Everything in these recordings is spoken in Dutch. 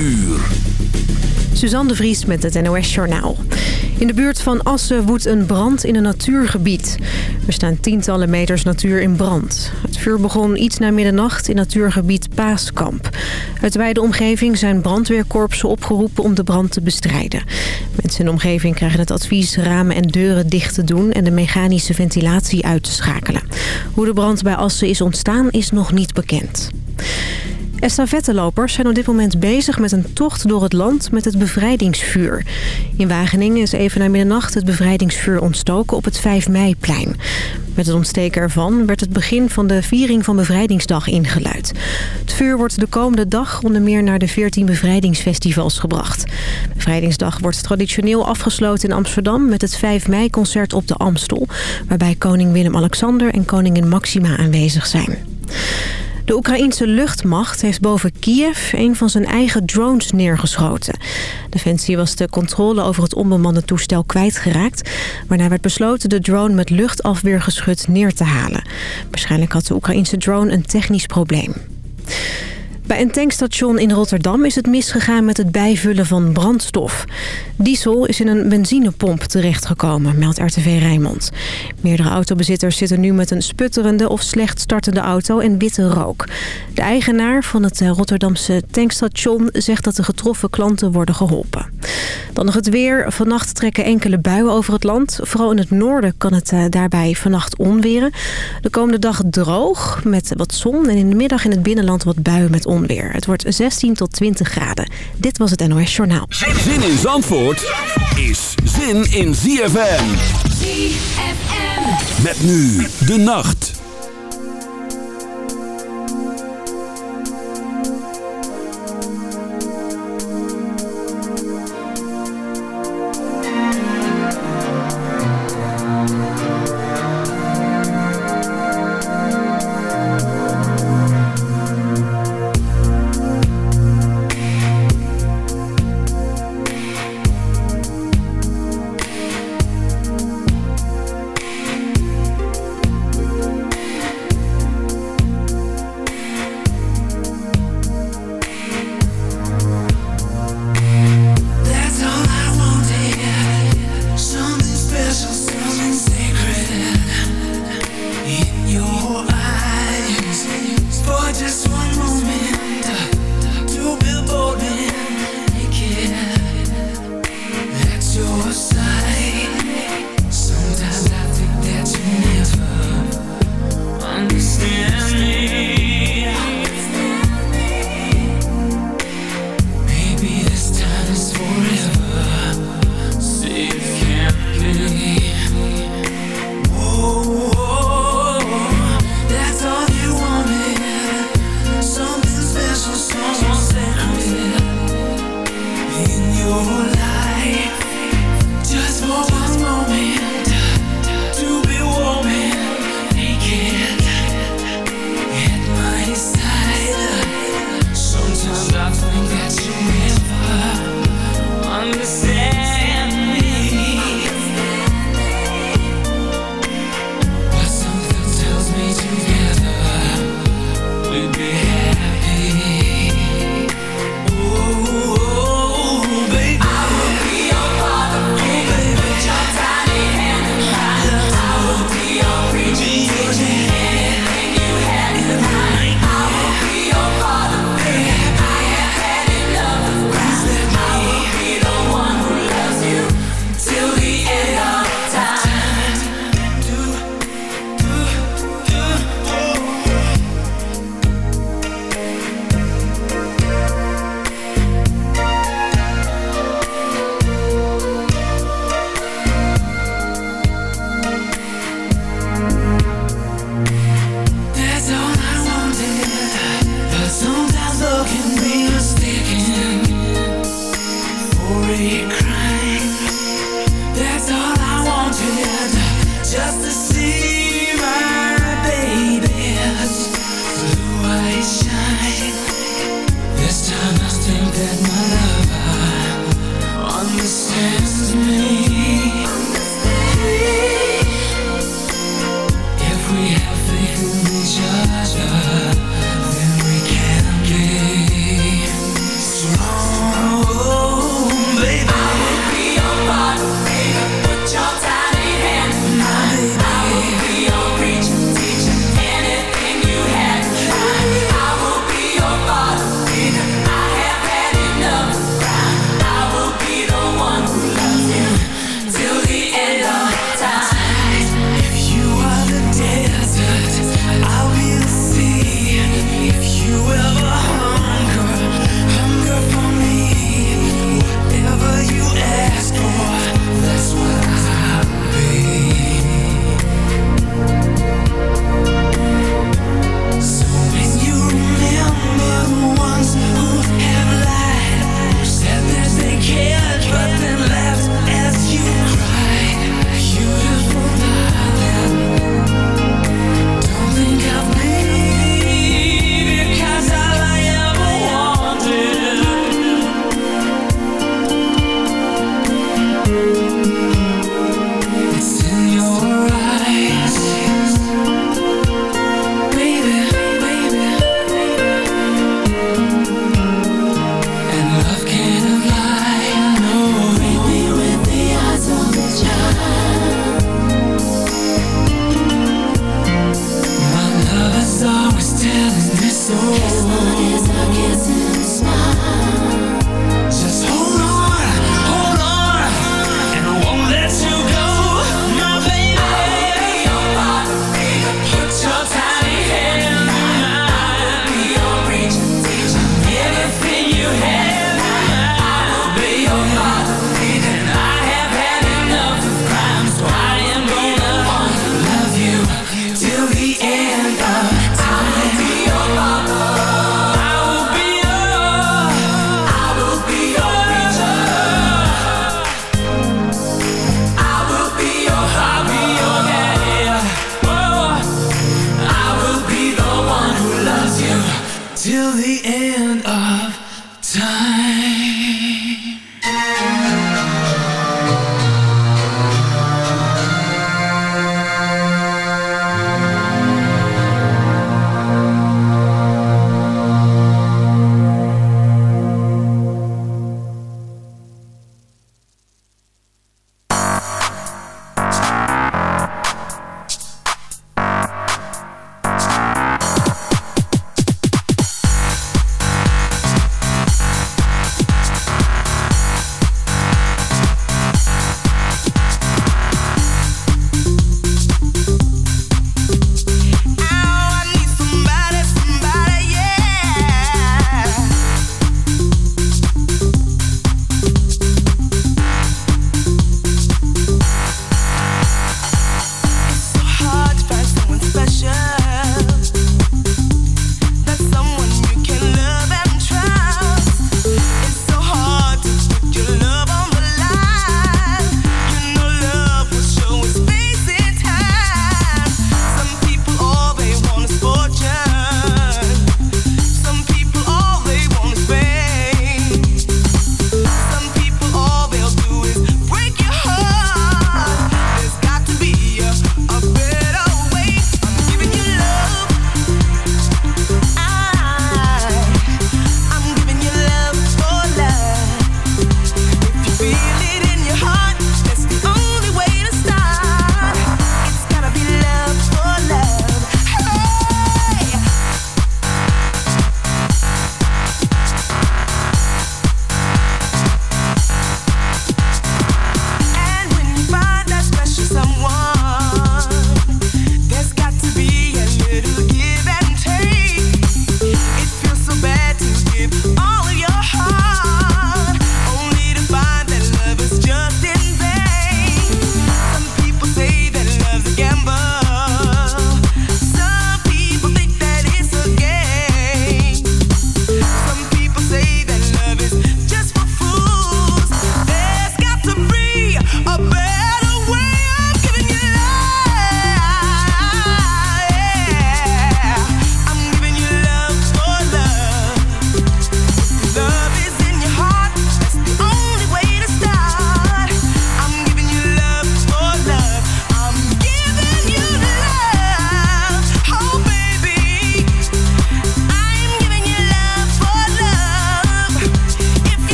uur. Suzanne de Vries met het NOS Journaal. In de buurt van Assen woedt een brand in een natuurgebied. Er staan tientallen meters natuur in brand. Het vuur begon iets na middernacht in natuurgebied Paaskamp. Uit de wijde omgeving zijn brandweerkorpsen opgeroepen om de brand te bestrijden. Mensen in de omgeving krijgen het advies ramen en deuren dicht te doen... en de mechanische ventilatie uit te schakelen. Hoe de brand bij Assen is ontstaan is nog niet bekend. Estafettelopers zijn op dit moment bezig met een tocht door het land met het bevrijdingsvuur. In Wageningen is even na middernacht het bevrijdingsvuur ontstoken op het 5 meiplein. Met het ontsteken ervan werd het begin van de viering van Bevrijdingsdag ingeluid. Het vuur wordt de komende dag onder meer naar de 14 bevrijdingsfestivals gebracht. Bevrijdingsdag wordt traditioneel afgesloten in Amsterdam met het 5 mei-concert op de Amstel... waarbij koning Willem-Alexander en koningin Maxima aanwezig zijn. De Oekraïense luchtmacht heeft boven Kiev een van zijn eigen drones neergeschoten. Defensie was de controle over het onbemande toestel kwijtgeraakt... waarna werd besloten de drone met luchtafweergeschut neer te halen. Waarschijnlijk had de Oekraïense drone een technisch probleem. Bij een tankstation in Rotterdam is het misgegaan met het bijvullen van brandstof. Diesel is in een benzinepomp terechtgekomen, meldt RTV Rijnmond. Meerdere autobezitters zitten nu met een sputterende of slecht startende auto en witte rook. De eigenaar van het Rotterdamse tankstation zegt dat de getroffen klanten worden geholpen. Dan nog het weer. Vannacht trekken enkele buien over het land. Vooral in het noorden kan het eh, daarbij vannacht onweren. De komende dag droog met wat zon en in de middag in het binnenland wat buien met onweer. Het wordt 16 tot 20 graden. Dit was het NOS Journaal. Zin in Zandvoort is zin in ZFM. ZFM. Met nu de nacht.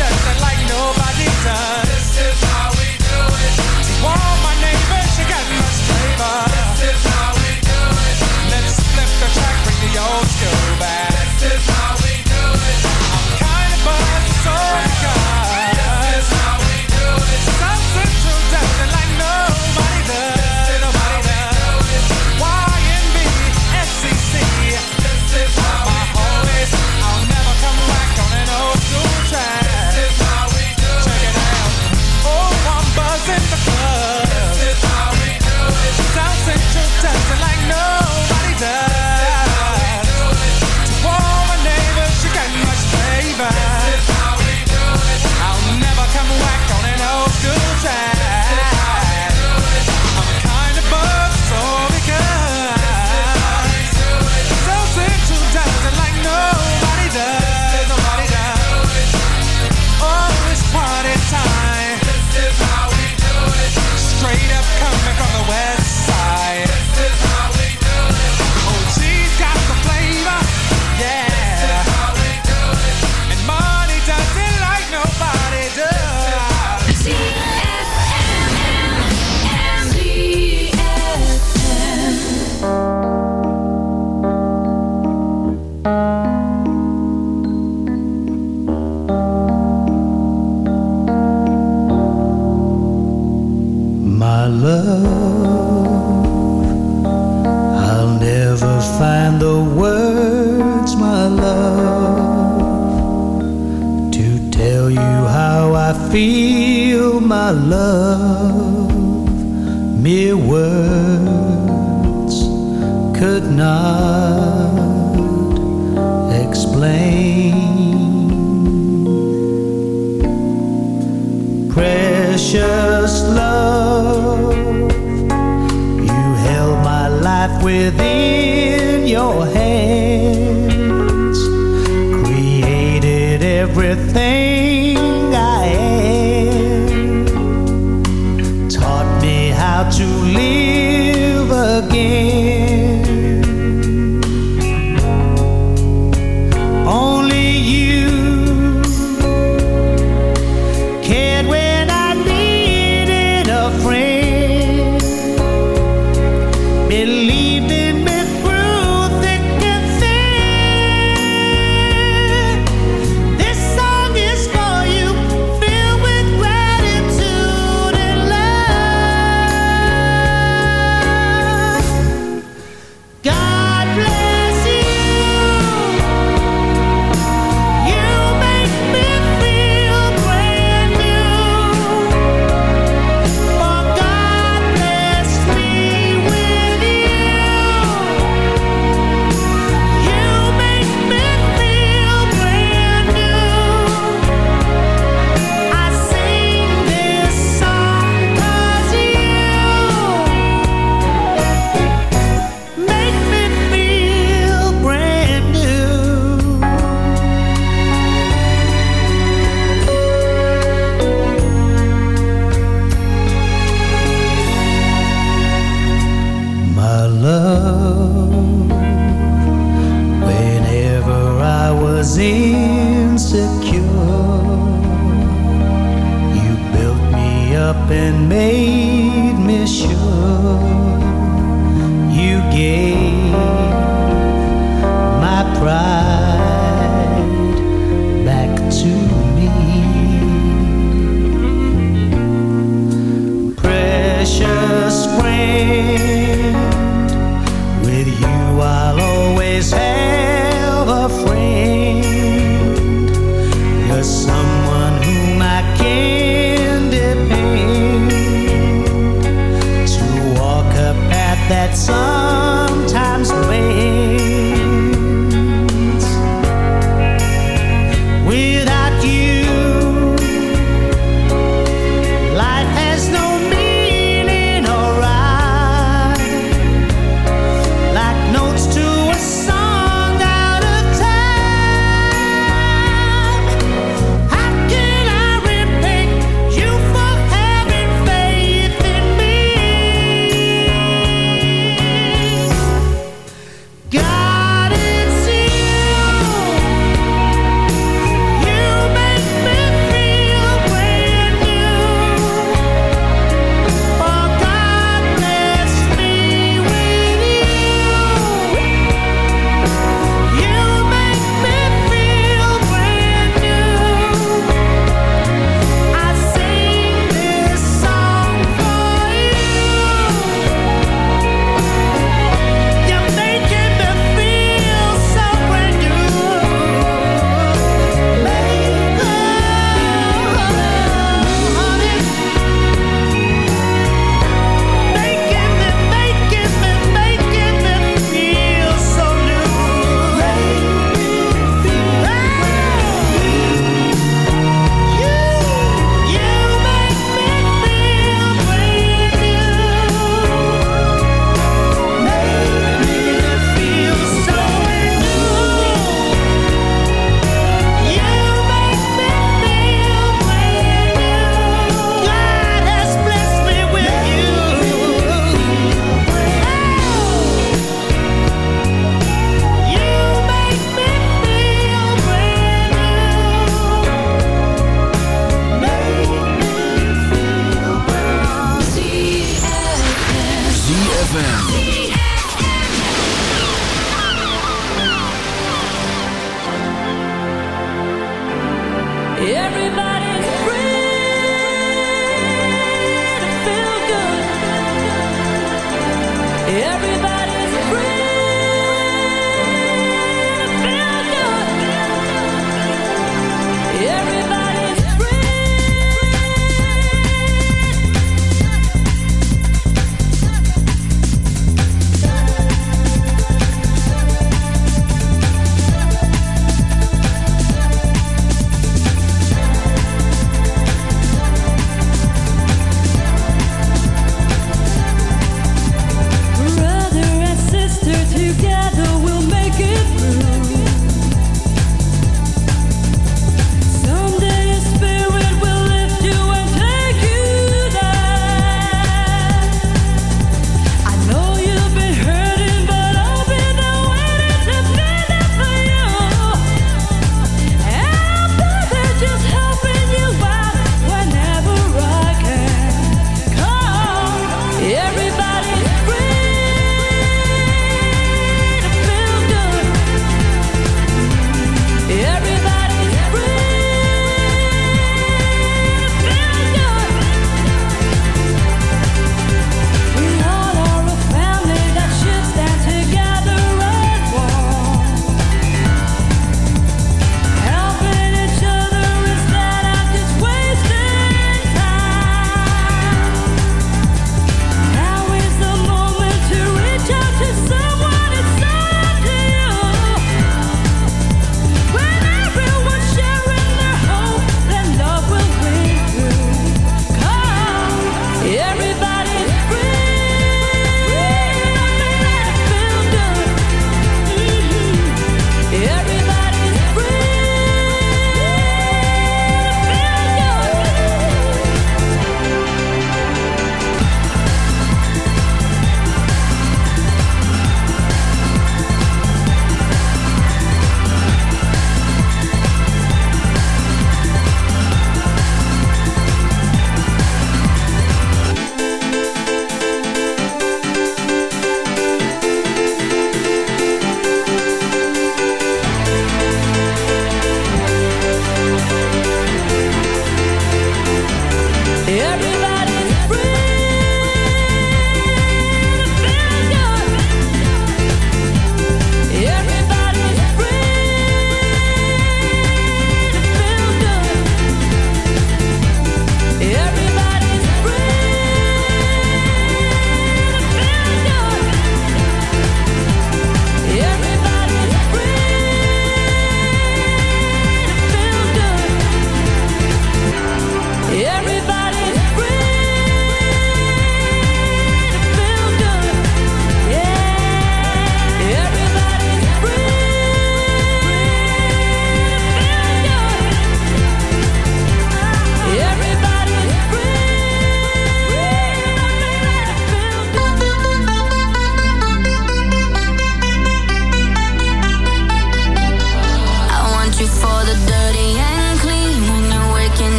touched her like nobody does.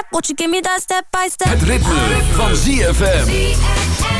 step, won't you give me that step by step? Het ritme, ritme. van ZFM.